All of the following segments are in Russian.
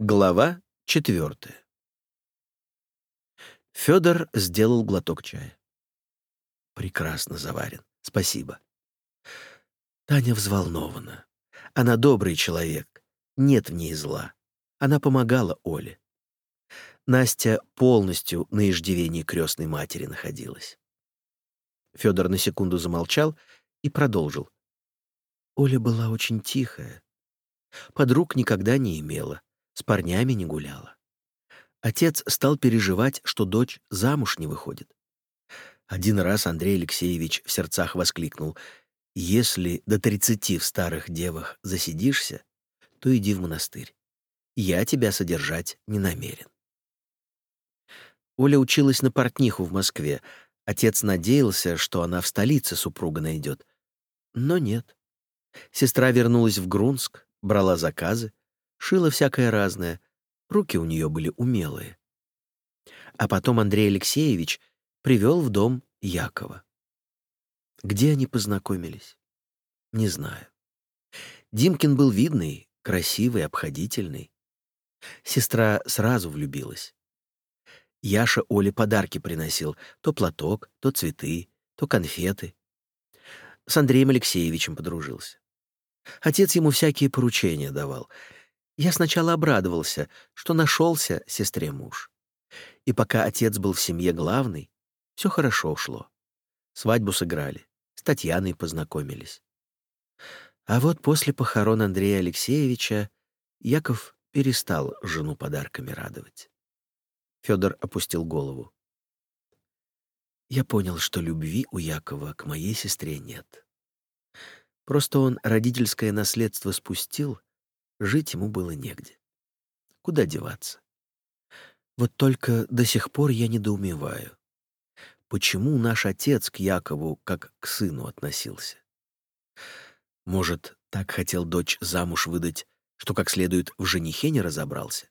Глава четвертая. Федор сделал глоток чая. Прекрасно заварен. Спасибо. Таня взволнована. Она добрый человек. Нет в ней зла. Она помогала Оле. Настя полностью на иждивении крестной матери находилась. Федор на секунду замолчал и продолжил. Оля была очень тихая. Подруг никогда не имела с парнями не гуляла. Отец стал переживать, что дочь замуж не выходит. Один раз Андрей Алексеевич в сердцах воскликнул, «Если до тридцати в старых девах засидишься, то иди в монастырь. Я тебя содержать не намерен». Оля училась на портниху в Москве. Отец надеялся, что она в столице супруга найдет. Но нет. Сестра вернулась в Грунск, брала заказы, шила всякое разное, руки у нее были умелые. А потом Андрей Алексеевич привел в дом Якова. Где они познакомились? Не знаю. Димкин был видный, красивый, обходительный. Сестра сразу влюбилась. Яша Оле подарки приносил, то платок, то цветы, то конфеты. С Андреем Алексеевичем подружился. Отец ему всякие поручения давал — я сначала обрадовался, что нашелся сестре муж. И пока отец был в семье главный, все хорошо шло. Свадьбу сыграли, с Татьяной познакомились. А вот после похорон Андрея Алексеевича Яков перестал жену подарками радовать. Федор опустил голову. Я понял, что любви у Якова к моей сестре нет. Просто он родительское наследство спустил Жить ему было негде. Куда деваться? Вот только до сих пор я недоумеваю, почему наш отец к Якову как к сыну относился. Может, так хотел дочь замуж выдать, что как следует в женихе не разобрался?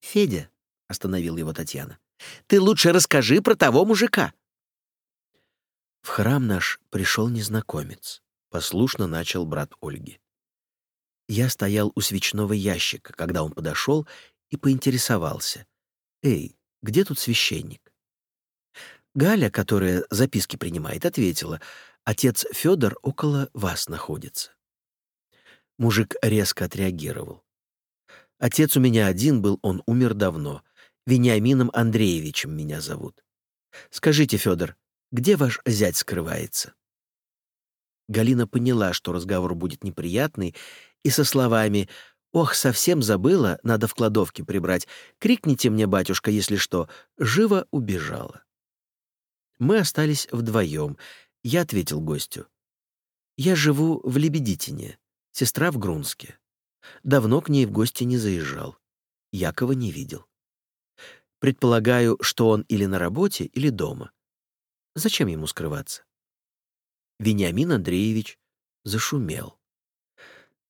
«Федя», — остановил его Татьяна, — «ты лучше расскажи про того мужика». В храм наш пришел незнакомец, послушно начал брат Ольги. Я стоял у свечного ящика, когда он подошел и поинтересовался. «Эй, где тут священник?» Галя, которая записки принимает, ответила. «Отец Федор около вас находится». Мужик резко отреагировал. «Отец у меня один был, он умер давно. Вениамином Андреевичем меня зовут. Скажите, Федор, где ваш зять скрывается?» Галина поняла, что разговор будет неприятный, и со словами «Ох, совсем забыла, надо в кладовке прибрать. Крикните мне, батюшка, если что», живо убежала. Мы остались вдвоем. Я ответил гостю. «Я живу в Лебедитине, сестра в Грунске. Давно к ней в гости не заезжал. Якова не видел. Предполагаю, что он или на работе, или дома. Зачем ему скрываться?» Вениамин Андреевич зашумел.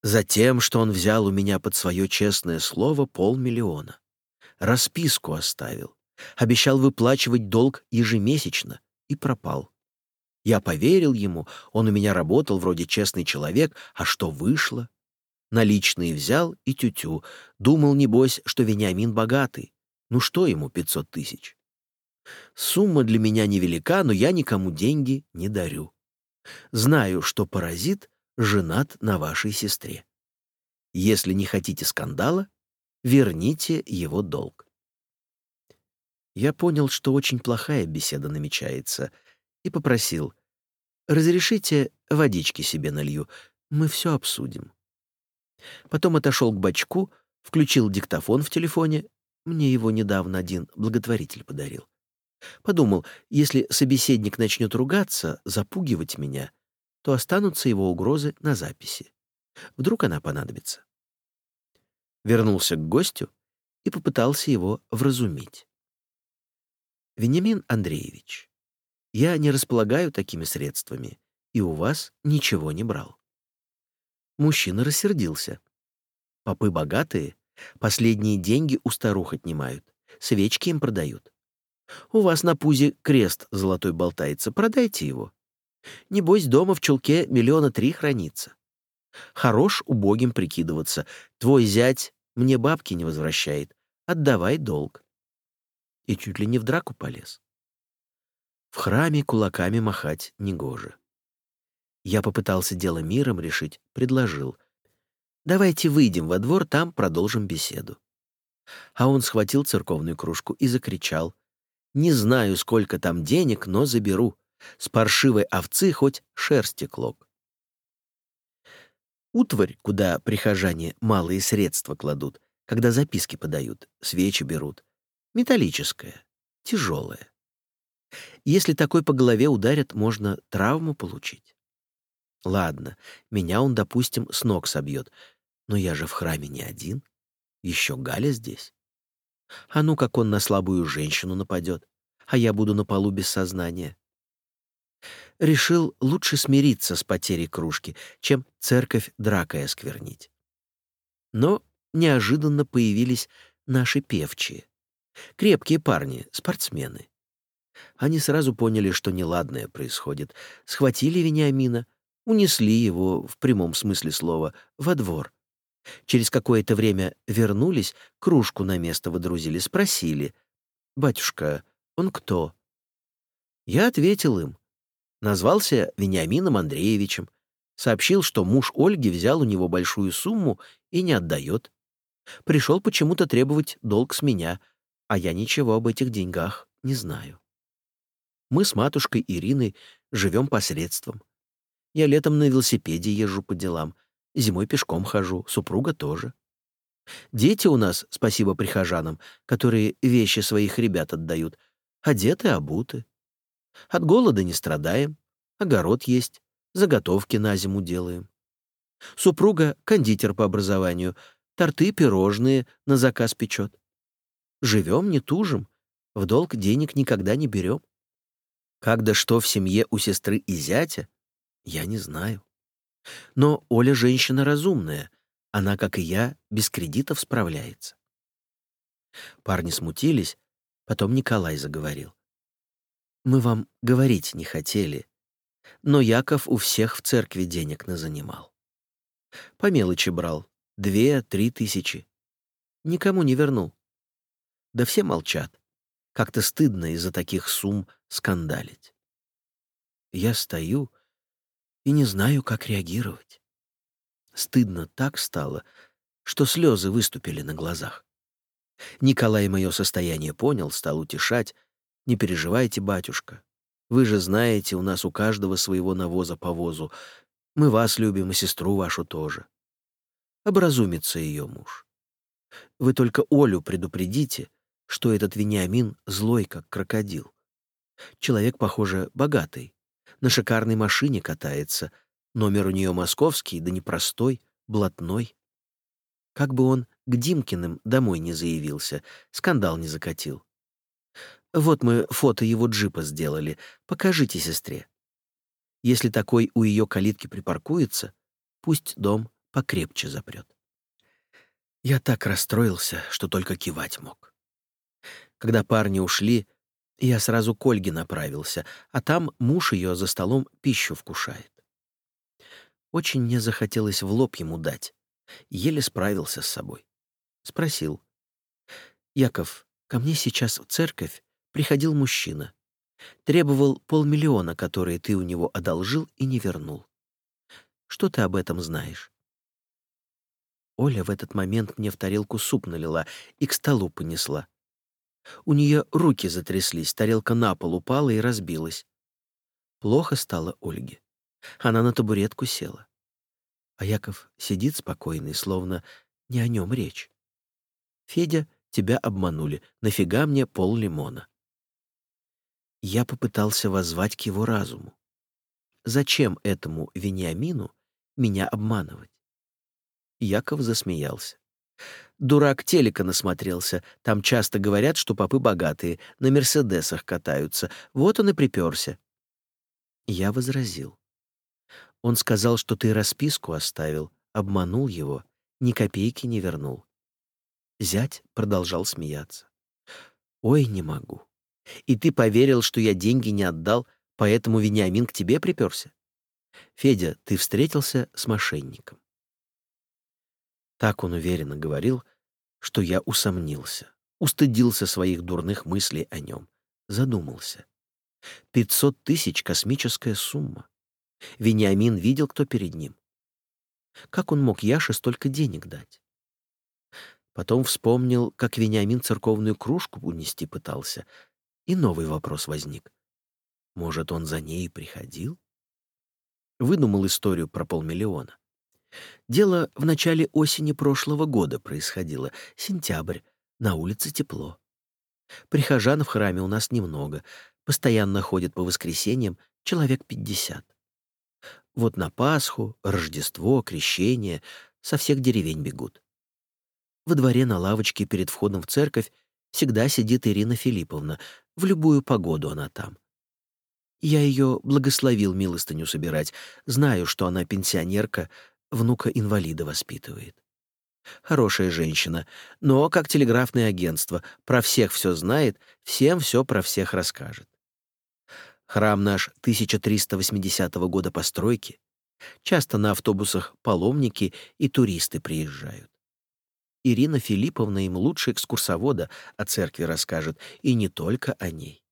Затем, что он взял у меня под свое честное слово полмиллиона. Расписку оставил. Обещал выплачивать долг ежемесячно. И пропал. Я поверил ему, он у меня работал вроде честный человек, а что вышло? Наличные взял и тютю. Думал, небось, что Вениамин богатый. Ну что ему пятьсот тысяч? Сумма для меня невелика, но я никому деньги не дарю. Знаю, что паразит женат на вашей сестре. Если не хотите скандала, верните его долг. Я понял, что очень плохая беседа намечается, и попросил, «Разрешите, водички себе налью, мы все обсудим». Потом отошел к бачку, включил диктофон в телефоне, мне его недавно один благотворитель подарил. Подумал, если собеседник начнет ругаться, запугивать меня — то останутся его угрозы на записи. Вдруг она понадобится. Вернулся к гостю и попытался его вразумить. «Вениамин Андреевич, я не располагаю такими средствами и у вас ничего не брал». Мужчина рассердился. «Попы богатые, последние деньги у старух отнимают, свечки им продают. У вас на пузе крест золотой болтается, продайте его. Небось, дома в чулке миллиона три хранится. Хорош убогим прикидываться. Твой зять мне бабки не возвращает. Отдавай долг. И чуть ли не в драку полез. В храме кулаками махать негоже. Я попытался дело миром решить, предложил. «Давайте выйдем во двор, там продолжим беседу». А он схватил церковную кружку и закричал. «Не знаю, сколько там денег, но заберу. С паршивой овцы хоть шерсти клок». Утварь, куда прихожане малые средства кладут, когда записки подают, свечи берут, металлическая, тяжелая. Если такой по голове ударят, можно травму получить. Ладно, меня он, допустим, с ног собьет, но я же в храме не один. Еще Галя здесь. А ну, как он на слабую женщину нападет, а я буду на полу без сознания. Решил лучше смириться с потерей кружки, чем церковь дракой осквернить. Но неожиданно появились наши певчие. Крепкие парни, спортсмены. Они сразу поняли, что неладное происходит, схватили Вениамина, унесли его, в прямом смысле слова, во двор. Через какое-то время вернулись, кружку на место водрузили, спросили. «Батюшка, он кто?» Я ответил им. Назвался Вениамином Андреевичем. Сообщил, что муж Ольги взял у него большую сумму и не отдает. Пришел почему-то требовать долг с меня, а я ничего об этих деньгах не знаю. Мы с матушкой Ириной живем посредством. Я летом на велосипеде езжу по делам, зимой пешком хожу, супруга тоже. Дети у нас, спасибо прихожанам, которые вещи своих ребят отдают, одеты, обуты. От голода не страдаем, огород есть, заготовки на зиму делаем. Супруга — кондитер по образованию, торты, пирожные на заказ печет. Живем, не тужим, в долг денег никогда не берем. Как да что в семье у сестры и зятя, я не знаю. Но Оля женщина разумная, она, как и я, без кредитов справляется. Парни смутились, потом Николай заговорил. «Мы вам говорить не хотели, но Яков у всех в церкви денег назанимал. По мелочи брал, две-три тысячи. Никому не вернул. Да все молчат. Как-то стыдно из-за таких сумм скандалить. Я стою и не знаю, как реагировать. Стыдно так стало, что слезы выступили на глазах. Николай мое состояние понял, стал утешать. «Не переживайте, батюшка. Вы же знаете, у нас у каждого своего навоза по возу. Мы вас любим, и сестру вашу тоже. Образумится ее муж. Вы только Олю предупредите, что этот Вениамин злой, как крокодил. Человек, похоже, богатый. На шикарной машине катается. Номер у нее московский, да непростой, блатной. Как бы он к Димкиным домой не заявился, скандал не закатил. Вот мы фото его джипа сделали. Покажите сестре. Если такой у ее калитки припаркуется, пусть дом покрепче запрет. Я так расстроился, что только кивать мог. Когда парни ушли, я сразу к Ольге направился, а там муж ее за столом пищу вкушает. Очень мне захотелось в лоб ему дать. Еле справился с собой. Спросил. «Яков, ко мне сейчас в церковь приходил мужчина. Требовал полмиллиона, которые ты у него одолжил и не вернул. Что ты об этом знаешь?» Оля в этот момент мне в тарелку суп налила и к столу понесла. У нее руки затряслись, тарелка на пол упала и разбилась. Плохо стало Ольге. Она на табуретку села. А Яков сидит спокойный, словно не о нем речь. «Федя, тебя обманули. Нафига мне пол лимона?» Я попытался воззвать к его разуму. Зачем этому Вениамину меня обманывать? Яков засмеялся. Дурак телека насмотрелся. Там часто говорят, что попы богатые, на «Мерседесах» катаются. Вот он и приперся. Я возразил. Он сказал, что ты расписку оставил, обманул его, ни копейки не вернул. Зять продолжал смеяться. «Ой, не могу. И ты поверил, что я деньги не отдал, поэтому Вениамин к тебе приперся? Федя, ты встретился с мошенником. Так он уверенно говорил, что я усомнился, устыдился своих дурных мыслей о нем, задумался. Пятьсот тысяч — космическая сумма. Вениамин видел, кто перед ним. Как он мог Яше столько денег дать? Потом вспомнил, как Вениамин церковную кружку унести пытался, и новый вопрос возник. Может, он за ней приходил? Выдумал историю про полмиллиона. Дело в начале осени прошлого года происходило, сентябрь, на улице тепло. Прихожан в храме у нас немного, постоянно ходит по воскресеньям человек пятьдесят. Вот на Пасху, Рождество, Крещение со всех деревень бегут. Во дворе на лавочке перед входом в церковь всегда сидит Ирина Филипповна, в любую погоду она там. Я ее благословил милостыню собирать, знаю, что она пенсионерка, внука инвалида воспитывает. Хорошая женщина, но, как телеграфное агентство, про всех все знает, всем все про всех расскажет. Храм наш 1380 года постройки. Часто на автобусах паломники и туристы приезжают. Ирина Филипповна им лучше экскурсовода о церкви расскажет, и не только о ней.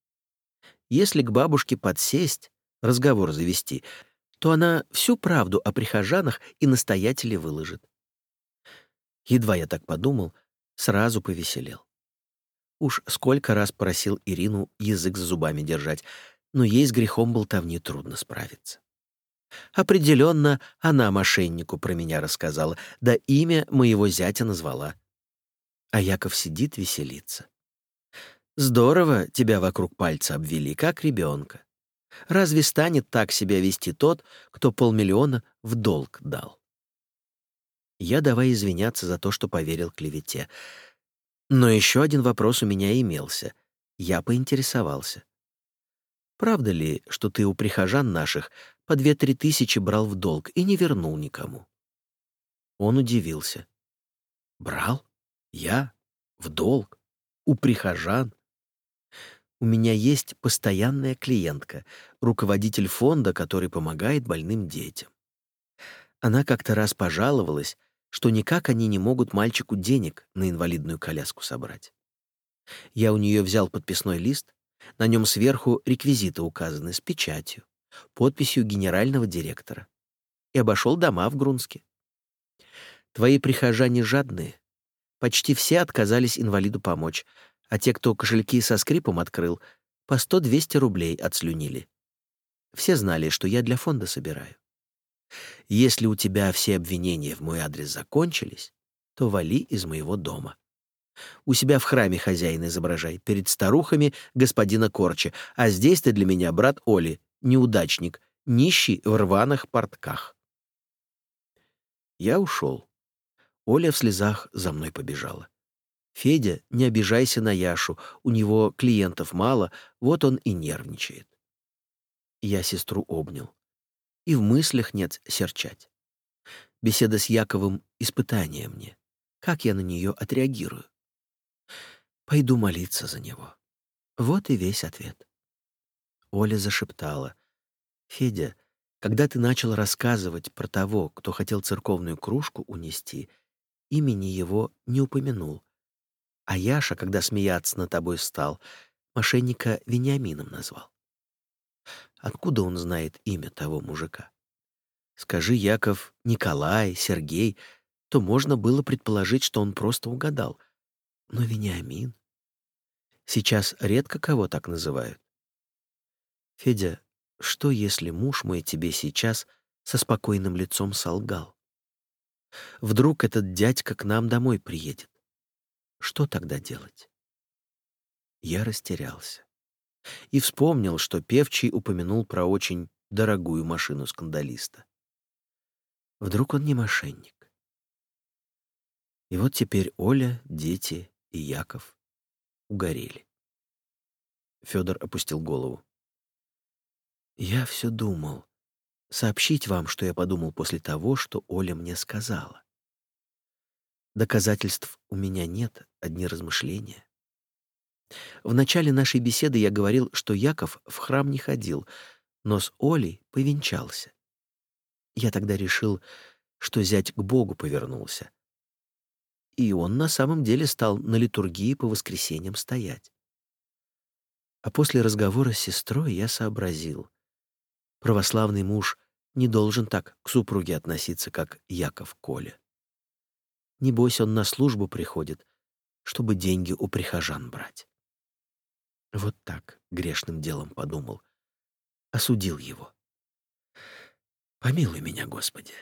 Если к бабушке подсесть, разговор завести, то она всю правду о прихожанах и настоятеле выложит. Едва я так подумал, сразу повеселел. Уж сколько раз просил Ирину язык за зубами держать, но ей с грехом болтовни трудно справиться. Определенно, она мошеннику про меня рассказала, да имя моего зятя назвала. А Яков сидит, веселится. Здорово тебя вокруг пальца обвели, как ребенка. Разве станет так себя вести тот, кто полмиллиона в долг дал? Я давай извиняться за то, что поверил клевете. Но еще один вопрос у меня имелся. Я поинтересовался. Правда ли, что ты у прихожан наших по две-три тысячи брал в долг и не вернул никому?» Он удивился. «Брал? Я? В долг? У прихожан?» У меня есть постоянная клиентка, руководитель фонда, который помогает больным детям. Она как-то раз пожаловалась, что никак они не могут мальчику денег на инвалидную коляску собрать. Я у нее взял подписной лист, на нем сверху реквизиты указаны с печатью, подписью генерального директора. И обошел дома в Грунске. Твои прихожане жадные. Почти все отказались инвалиду помочь, а те, кто кошельки со скрипом открыл, по 100-200 рублей отслюнили. Все знали, что я для фонда собираю. Если у тебя все обвинения в мой адрес закончились, то вали из моего дома. У себя в храме хозяина изображай, перед старухами господина Корча, а здесь ты для меня брат Оли, неудачник, нищий в рваных портках. Я ушел. Оля в слезах за мной побежала. «Федя, не обижайся на Яшу, у него клиентов мало, вот он и нервничает». Я сестру обнял. И в мыслях нет серчать. Беседа с Яковым — испытание мне. Как я на нее отреагирую? Пойду молиться за него. Вот и весь ответ. Оля зашептала. «Федя, когда ты начал рассказывать про того, кто хотел церковную кружку унести, имени его не упомянул. А Яша, когда смеяться над тобой стал, мошенника Вениамином назвал. Откуда он знает имя того мужика? Скажи, Яков, Николай, Сергей, то можно было предположить, что он просто угадал — но Вениамин... Сейчас редко кого так называют. Федя, что если муж мой тебе сейчас со спокойным лицом солгал? Вдруг этот дядька к нам домой приедет? Что тогда делать? Я растерялся и вспомнил, что Певчий упомянул про очень дорогую машину скандалиста. Вдруг он не мошенник? И вот теперь Оля, дети и Яков угорели. Федор опустил голову. Я все думал сообщить вам, что я подумал после того, что Оля мне сказала. Доказательств у меня нет, одни размышления. В начале нашей беседы я говорил, что Яков в храм не ходил, но с Олей повенчался. Я тогда решил, что зять к Богу повернулся, и он на самом деле стал на литургии по воскресеньям стоять. А после разговора с сестрой я сообразил. Православный муж не должен так к супруге относиться, как Яков Коля. Небось, он на службу приходит, чтобы деньги у прихожан брать. Вот так грешным делом подумал. Осудил его. Помилуй меня, Господи.